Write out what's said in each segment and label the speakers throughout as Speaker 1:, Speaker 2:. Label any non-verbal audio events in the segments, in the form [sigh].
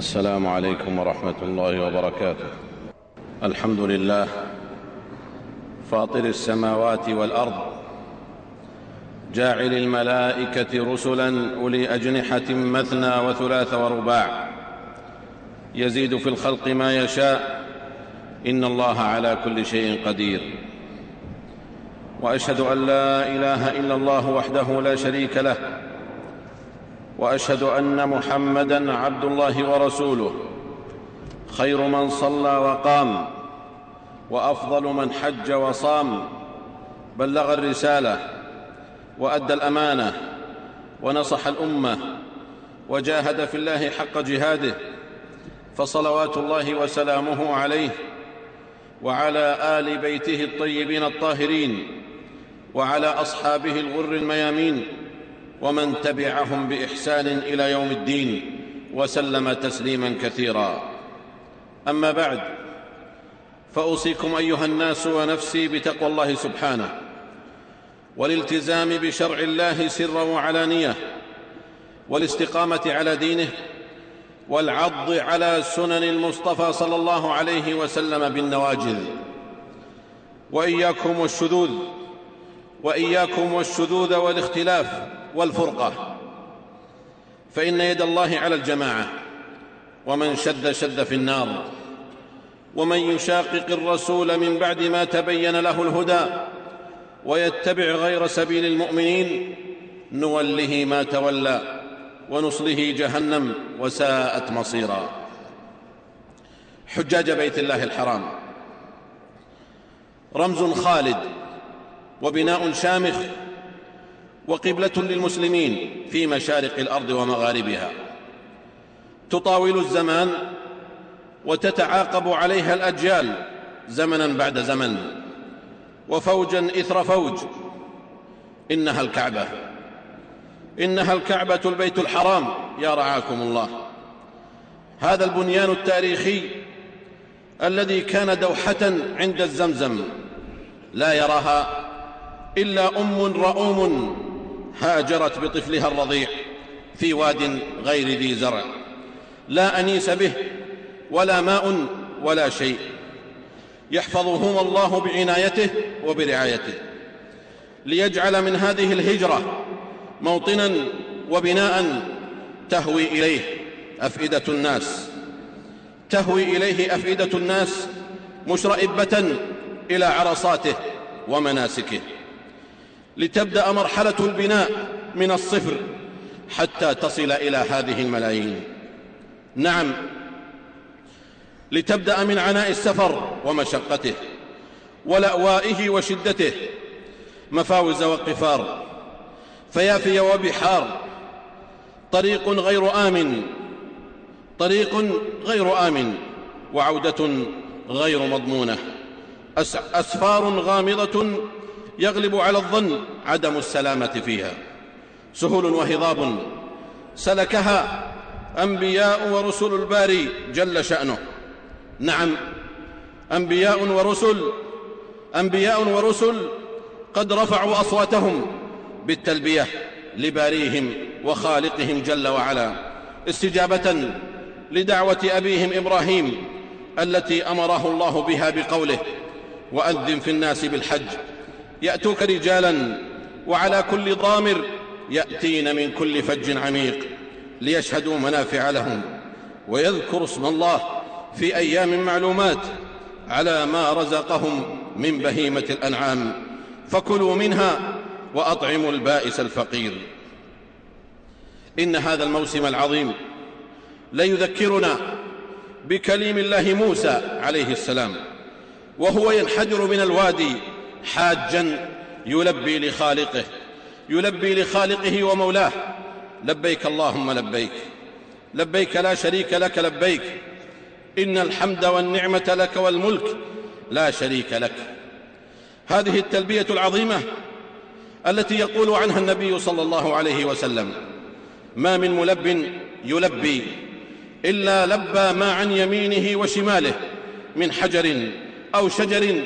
Speaker 1: السلام عليكم ورحمة الله وبركاته. الحمد لله. فاطر السماوات والأرض. جاعل الملائكة رسلا أولي أجنحة مثنى وثلاث ورباع. يزيد في الخلق ما يشاء. إن الله على كل شيء قدير. وأشهد أن لا إله إلا الله وحده لا شريك له. وأشهد أن محمدا عبد الله ورسوله. خير من صلى وقام وأفضل من حج وصام. بلغ الرسالة وأدى الأمانة ونصح الأمة وجاهد في الله حق جهاده. فصلوات الله وسلامه عليه وعلى آل بيته الطيبين الطاهرين وعلى أصحابه الغر الميامين. ومن تبعهم بإحسان إلى يوم الدين وسلم تسليما كثيرا. أما بعد فأوصيكم أيها الناس ونفسي بتقوى الله سبحانه والالتزام بشرع الله سرا وعلانية والاستقامة على دينه والعض على سنن المصطفى صلى الله عليه وسلم بالنواجذ. وإياكم والشذوذ وإياكم والشذوذ والاختلاف والفرقة. فإن يد الله على الجماعة ومن شد شد في النار ومن يشاقق الرسول من بعد ما تبين له الهدى ويتبع غير سبيل المؤمنين نوله ما تولى ونصله جهنم وساءت مصيرا. حجاج بيت الله الحرام. رمز خالد وبناء شامخ وقبلة للمسلمين في مشارق الأرض ومغاربها. تطاول الزمان وتتعاقب عليها الأجيال زمنا بعد زمن وفوجا إثر فوج. إنها الكعبة. إنها الكعبة البيت الحرام يا رعاكم الله. هذا البنيان التاريخي الذي كان دوحة عند الزمزم لا يراها إلا أم رؤوم هاجرت بطفلها الرضيع في واد غير ذي زرع. لا أنيس به ولا ماء ولا شيء. يحفظهما الله بعنايته وبرعايته. ليجعل من هذه الهجرة موطنا وبناء تهوي إليه أفئدة الناس. تهوي إليه أفئدة الناس مشرئبة إلى عرصاته ومناسكه. لتبدأ مرحلة البناء من الصفر حتى تصل إلى هذه الملايين. نعم لتبدأ من عناء السفر ومشقته ولأوائه وشدته مفاوز وقفار. فيافي وبحار طريق غير آمن طريق غير آمن وعودة غير مضمونة أسفار غامضة يغلب على الظن عدم السلامة فيها. سهول وهضاب سلكها أنبياء ورسل الباري جل شأنه. نعم أنبياء ورسل أنبياء ورسل قد رفعوا أصواتهم بالتلبية لباريهم وخالقهم جل وعلا استجابة لدعوة أبيهم إبراهيم التي أمره الله بها بقوله وأذن في الناس بالحج يأتوك رجالا وعلى كل ضامر يأتين من كل فج عميق ليشهدوا منافع لهم ويذكروا اسم الله في أيام معلومات على ما رزقهم من بهيمة الأنعام. فكلوا منها وأطعموا البائس الفقير. إن هذا الموسم العظيم ليذكرنا بكليم الله موسى عليه السلام وهو ينحدر من الوادي حاجا يلبي لخالقه يلبي لخالقه ومولاه. لبيك اللهم لبيك لبيك لا شريك لك لبيك. إن الحمد والنعمة لك والملك لا شريك لك. هذه التلبية العظيمة التي يقول عنها النبي صلى الله عليه وسلم ما من ملب يلبي إلا لبى ما عن يمينه وشماله من حجر أو شجر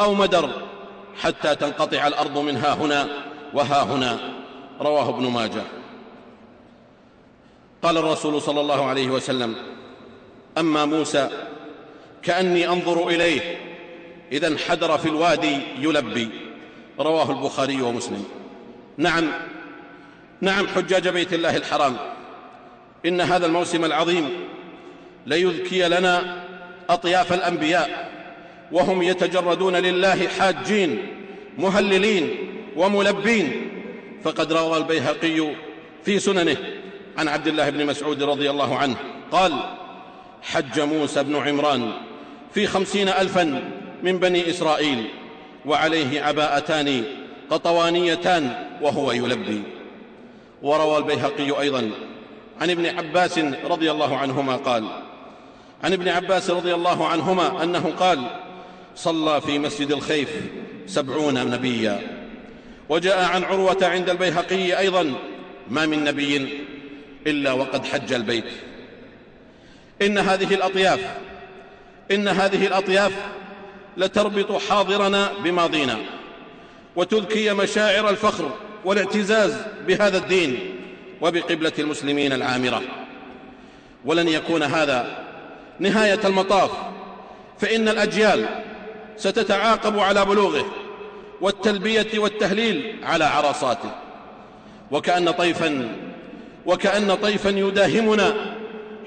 Speaker 1: أو مدر حتى تنقطع الأرض من ها هنا وها هنا. رواه ابن ماجه. قال الرسول صلى الله عليه وسلم أما موسى كأني أنظر إليه إذا انحدر في الوادي يلبي. رواه البخاري ومسلم. نعم نعم حجاج بيت الله الحرام. إن هذا الموسم العظيم ليذكي لنا أطياف الأنبياء. وهم يتجردون لله حاجين مهللين وملبين. فقد روى البيهقي في سننه عن عبد الله بن مسعود رضي الله عنه قال حج موسى بن عمران في خمسين ألفا من بني إسرائيل وعليه عباءتان قطوانيتان وهو يلبي. وروى البيهقي أيضا عن ابن عباس رضي الله عنهما قال عن ابن عباس رضي الله عنهما أنه قال صلى في مسجد الخيف سبعون نبيا. وجاء عن عروة عند البيهقي أيضا ما من نبي إلا وقد حج البيت. إن هذه الأطياف إن هذه الأطياف لتربط حاضرنا بماضينا وتذكي مشاعر الفخر والاعتزاز بهذا الدين وبقبلة المسلمين العامرة. ولن يكون هذا نهاية المطاف فإن الأجيال ستتعاقب على بلوغه والتلبية والتهليل على عرصاته. وكأن طيفا وكأن طيفا يداهمنا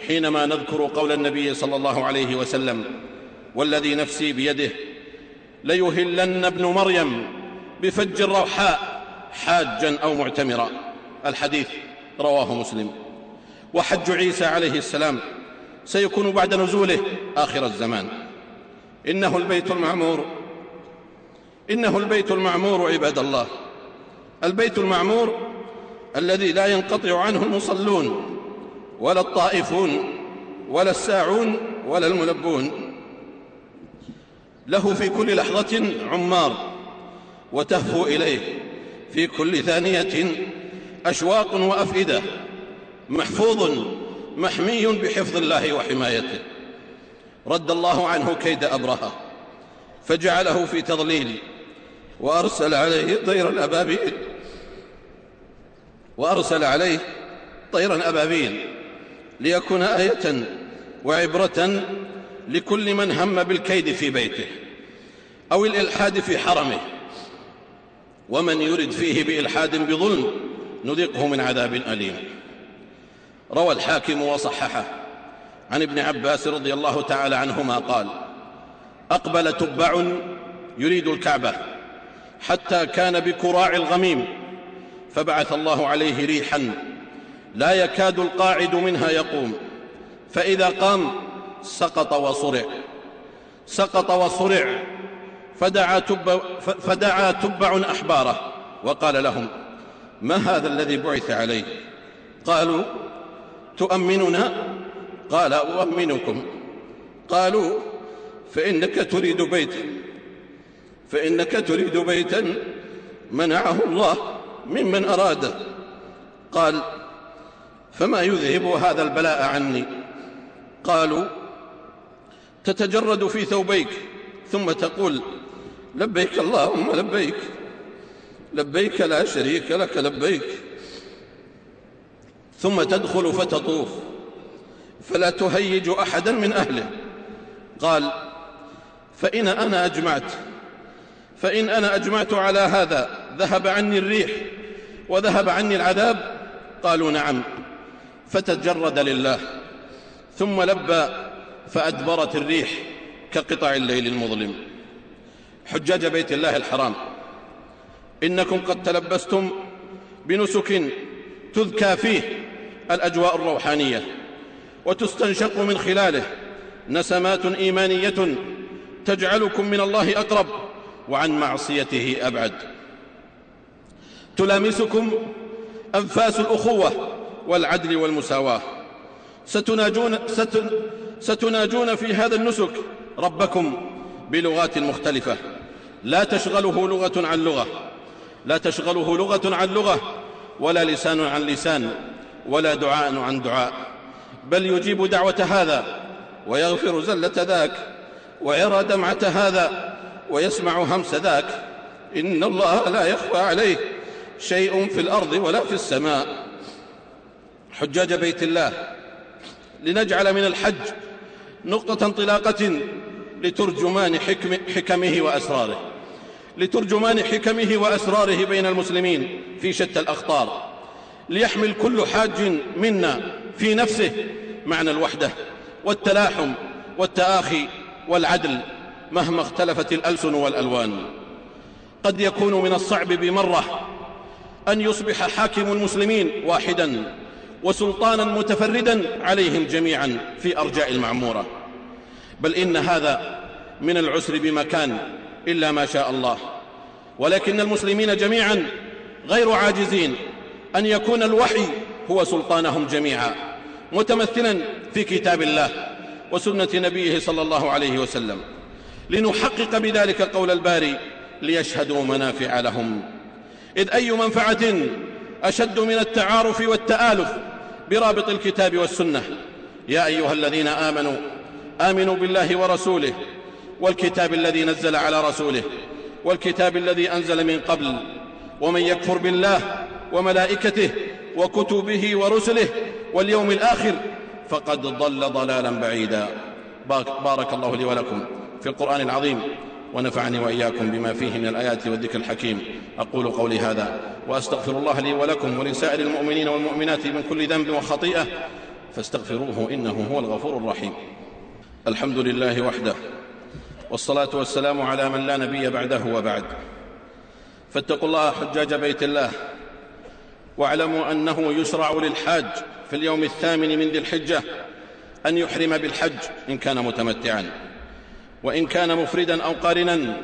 Speaker 1: حينما نذكر قول النبي صلى الله عليه وسلم والذي نفسي بيده ليهلن ابن مريم بفج الروحاء حاجا أو معتمرا. الحديث رواه مسلم. وحج عيسى عليه السلام سيكون بعد نزوله آخر الزمان. إنه البيت المعمور. إنه البيت المعمور عباد الله. البيت المعمور الذي لا ينقطع عنه المصلون ولا الطائفون ولا الساعون ولا الملبون. له في كل لحظة عمار وتهفو إليه في كل ثانية أشواق وأفئدة محفوظ محمي بحفظ الله وحمايته. رد الله عنه كيد أبرهة فجعله في تضليل وأرسل عليه طيرا أبابيل وأرسل عليه طيرا أبابيل ليكون آية وعبرة لكل من هم بالكيد في بيته أو الإلحاد في حرمه ومن يرد فيه بإلحاد بظلم نذقه من عذاب أليم. روى الحاكم وصححه. عن ابن عباس رضي الله تعالى عنهما قال أقبل تبع يريد الكعبة حتى كان بكراع الغميم فبعث الله عليه ريحا لا يكاد القاعد منها يقوم فإذا قام سقط وصرع سقط وصرع فدعا, تب فدعا تبع أحباره وقال لهم ما هذا الذي بعث عليه؟ قالوا تؤمننا قال أؤمنكم. قالوا فإنك تريد بيتا. فإنك تريد بيتا منعه الله ممن أراده. قال فما يذهب هذا البلاء عني؟ قالوا تتجرد في ثوبيك ثم تقول لبيك اللهم لبيك. لبيك لا شريك لك لبيك. ثم تدخل فتطوف. فلا تهيج أحدا من أهله. قال فإن أنا أجمعت فإن أنا أجمعت على هذا ذهب عني الريح وذهب عني العذاب. قالوا نعم فتجرد لله. ثم لبى فأدبرت الريح كقطع الليل المظلم. حجاج بيت الله الحرام إنكم قد تلبستم بنسك تذكى فيه الأجواء الروحانية. وتستنشق من خلاله. نسمات إيمانية تجعلكم من الله أقرب وعن معصيته أبعد. تلامسكم أنفاس الأخوة والعدل والمساواة. ستناجون, ستن ستناجون في هذا النسك ربكم بلغات مختلفة. لا تشغله لغة عن لغة. لا تشغله لغة عن لغة ولا لسان عن لسان ولا دعاء عن دعاء. بل يجيب دعوة هذا ويغفر زلة ذاك ويرى دمعة هذا ويسمع همس ذاك. إن الله لا يخفى عليه شيء في الأرض ولا في السماء. حجاج بيت الله لنجعل من الحج نقطة انطلاقة لترجمان حكم حكمه وأسراره. لترجمان حكمه وأسراره بين المسلمين في شتى الأخطار. ليحمل كل حاج منا في نفسه معنى الوحدة والتلاحم والتآخي والعدل مهما اختلفت الألسن والألوان. قد يكون من الصعب بمرة أن يصبح حاكم المسلمين واحدا وسلطانا متفردا عليهم جميعا في أرجاء المعمورة. بل إن هذا من العسر بمكان إلا ما شاء الله. ولكن المسلمين جميعا غير عاجزين أن يكون الوحي هو سلطانهم جميعا متمثلا في كتاب الله وسنة نبيه صلى الله عليه وسلم. لنحقق بذلك قول الباري ليشهدوا منافع لهم. إذ أي منفعة أشد من التعارف والتآلف برابط الكتاب والسنة؟ يا أيها الذين آمنوا آمنوا بالله ورسوله والكتاب الذي نزل على رسوله والكتاب الذي أنزل من قبل ومن يكفر بالله وملائكته وكتبه ورسله واليوم الآخر فقد ضل ضلالا بعيدا. بارك الله لي ولكم في القرآن العظيم ونفعني وإياكم بما فيه من الآيات والذكر الحكيم. أقول قولي هذا وأستغفر الله لي ولكم ولسائر المؤمنين والمؤمنات من كل ذنب وخطيئة فاستغفروه إنه هو الغفور الرحيم. الحمد لله وحده والصلاة والسلام على من لا نبي بعده وبعد. فاتقوا الله حجاج بيت الله واعلموا أنه يشرع للحاج في اليوم الثامن من ذي الحجة أن يحرم بالحج إن كان متمتعا. وإن كان مفردا أو قارنا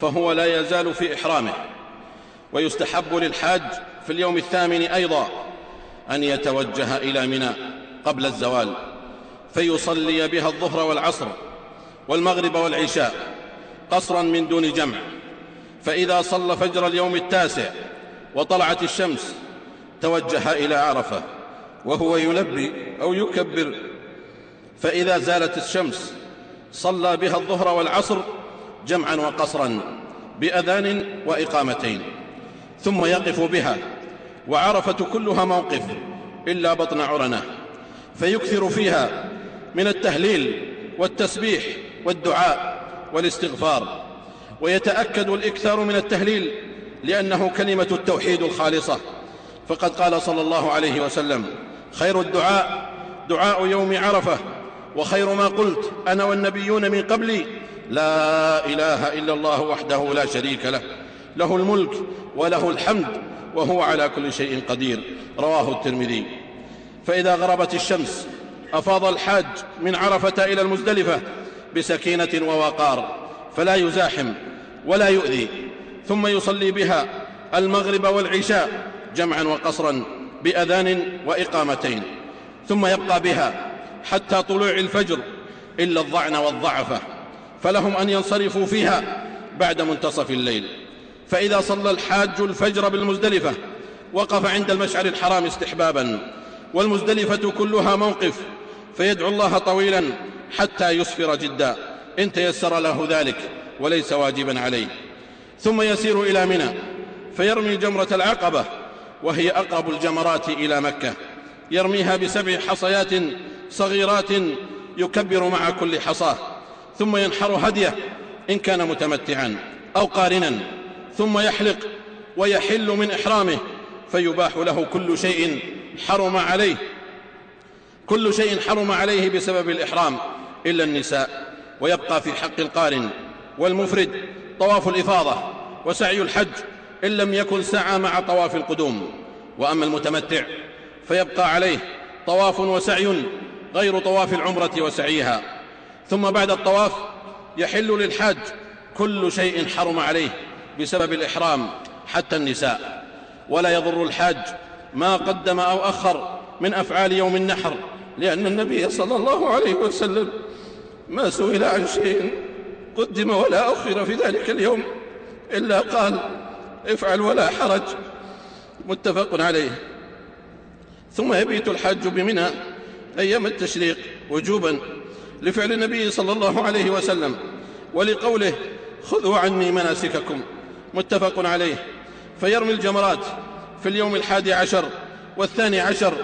Speaker 1: فهو لا يزال في إحرامه. ويستحب للحاج في اليوم الثامن أيضا أن يتوجه إلى منى قبل الزوال فيصلي بها الظهر والعصر والمغرب والعشاء قصرا من دون جمع. فإذا صلى فجر اليوم التاسع وطلعت الشمس توجه إلى عرفة وهو يلبي أو يكبر. فإذا زالت الشمس صلى بها الظهر والعصر جمعا وقصرا بأذان وإقامتين ثم يقف بها وعرفة كلها موقف إلا بطن عرنة فيكثر فيها من التهليل والتسبيح والدعاء والاستغفار. ويتأكد الإكثار من التهليل لأنه كلمة التوحيد الخالصة. فقد قال صلى الله عليه وسلم خير الدعاء دعاء يوم عرفة وخير ما قلت أنا والنبيون من قبلي لا إله إلا الله وحده لا شريك له له الملك وله الحمد وهو على كل شيء قدير رواه الترمذي. فإذا غربت الشمس أفاض الحاج من عرفة إلى المزدلفة بسكينة ووقار فلا يزاحم ولا يؤذي ثم يصلي بها المغرب والعشاء جمعا وقصرا بأذان وإقامتين ثم يبقى بها حتى طلوع الفجر إلا الضعن والضعفة فلهم أن ينصرفوا فيها بعد منتصف الليل. فإذا صلى الحاج الفجر بالمزدلفة وقف عند المشعر الحرام استحبابا والمزدلفة كلها موقف فيدعو الله طويلا حتى يسفر جدا إن تيسر له ذلك وليس واجبا عليه. ثم يسير إلى منى فيرمي جمرة العقبة وهي أقرب الجمرات إلى مكة. يرميها بسبع حصيات صغيرات يكبر مع كل حصاة. ثم ينحر هديه إن كان متمتعا أو قارنا. ثم يحلق ويحل من إحرامه فيباح له كل شيء حرم عليه. كل شيء حرم عليه بسبب الإحرام إلا النساء. ويبقى في حق القارن والمفرد طواف الإفاضة وسعي الحج إن لم يكن سعى مع طواف القدوم. وأما المتمتع فيبقى عليه طواف وسعي غير طواف العمرة وسعيها. ثم بعد الطواف يحل للحاج كل شيء حرم عليه بسبب الإحرام حتى النساء. ولا يضر الحاج ما قدم أو أخر من أفعال يوم النحر لأن النبي صلى الله عليه وسلم ما سئل عن شيء قدم ولا أخر في ذلك اليوم إلا قال افعل ولا حرج. متفق عليه. ثم يبيت الحاج بمنى أيام التشريق وجوبا لفعل النبي صلى الله عليه وسلم ولقوله خذوا عني مناسككم. متفق عليه. فيرمي الجمرات في اليوم الحادي عشر والثاني عشر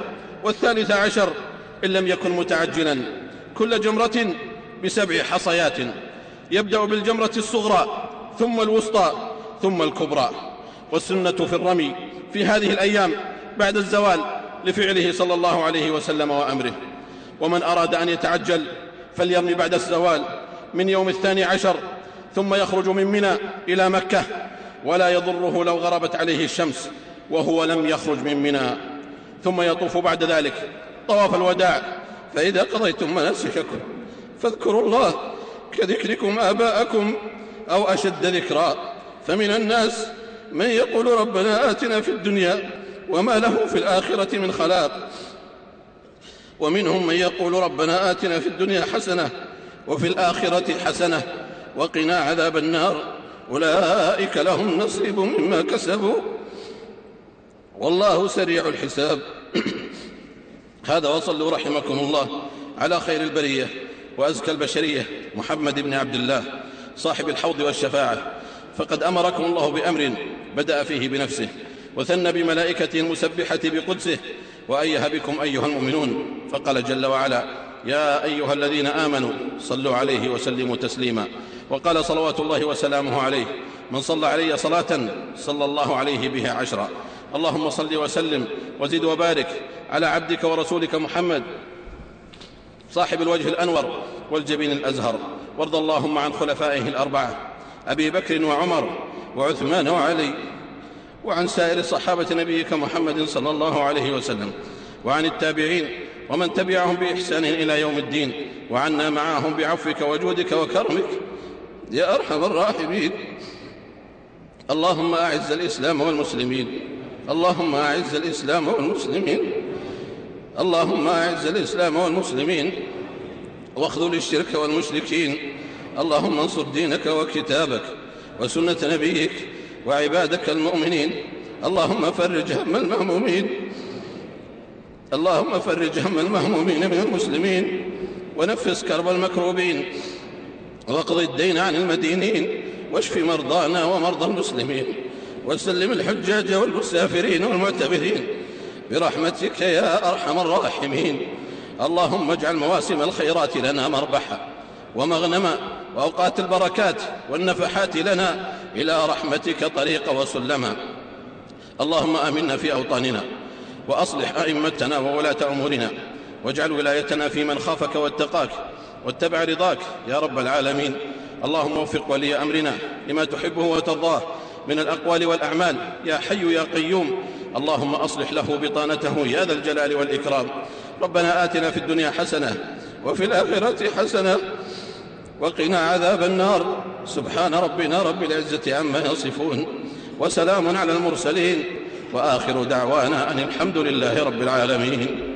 Speaker 1: والثالث عشر إن لم يكن متعجلا. كل جمرة بسبع حصيات. يبدأ بالجمرة الصغرى ثم الوسطى ثم الكبرى. والسنة في الرمي في هذه الأيام بعد الزوال لفعله صلى الله عليه وسلم وأمره. ومن أراد أن يتعجل فليرمي بعد الزوال من يوم الثاني عشر ثم يخرج من منى إلى مكة. ولا يضره لو غربت عليه الشمس وهو لم يخرج من منى. ثم يطوف بعد ذلك طواف الوداع. فإذا قضيتم مناسككم فاذكروا الله كذكركم آباءكم أو أشد ذكرا فمن الناس من يقول ربنا آتنا في الدنيا وما له في الآخرة من خلاق. ومنهم من يقول ربنا آتنا في الدنيا حسنة وفي الآخرة حسنة وقنا عذاب النار. أولئك لهم نصيب مما كسبوا. والله سريع الحساب. [clears throat] هذا وصلوا رحمكم الله على خير البرية وأزكى البشرية محمد بن عبد الله صاحب الحوض والشفاعة. فقد أمركم الله بأمر بدأ فيه بنفسه وثنى بملائكته المسبحة بقدسه وأيه بكم أيها المؤمنون فقال جل وعلا يا أيها الذين آمنوا صلوا عليه وسلموا تسليما. وقال صلوات الله وسلامه عليه من صلى علي صلاة صلى الله عليه بها عشرا. اللهم صل وسلم وزد وبارك على عبدك ورسولك محمد صاحب الوجه الأنور والجبين الأزهر. وارض اللهم عن خلفائه الأربعة. أبي بكر وعمر وعثمان وعلي وعن سائر صحابة نبيك محمد صلى الله عليه وسلم وعن التابعين ومن تبعهم بإحسان إلى يوم الدين وعنا معهم بعفوك وجودك وكرمك يا أرحم الراحمين. اللهم أعز الإسلام والمسلمين. اللهم أعز الإسلام والمسلمين. اللهم أعز الإسلام والمسلمين. واخذل الشرك والمشركين. اللهم انصر دينك وكتابك وسنة نبيك وعبادك المؤمنين. اللهم فرج هم المهمومين. اللهم فرج هم المهمومين من المسلمين. ونفس كرب المكروبين. واقض الدين عن المدينين. واشف مرضانا ومرضى المسلمين. وسلم الحجاج والمسافرين والمعتبرين. برحمتك يا أرحم الراحمين. اللهم اجعل مواسم الخيرات لنا مربحا ومغنما وأوقات البركات والنفحات لنا إلى رحمتك طريق وسلما. اللهم آمنا في أوطاننا وأصلح أئمتنا وولاة أمورنا واجعل ولايتنا في من خافك واتقاك واتبع رضاك يا رب العالمين. اللهم وفق ولي أمرنا لما تحبه وترضاه من الأقوال والأعمال. يا حي يا قيوم. اللهم أصلح له بطانته يا ذا الجلال والإكرام. ربنا آتنا في الدنيا حسنة وفي الآخرة حسنة وقنا عذاب النار. سبحان ربنا رب العزة عما يصفون. وسلام على المرسلين. وآخر دعوانا أن الحمد لله رب العالمين.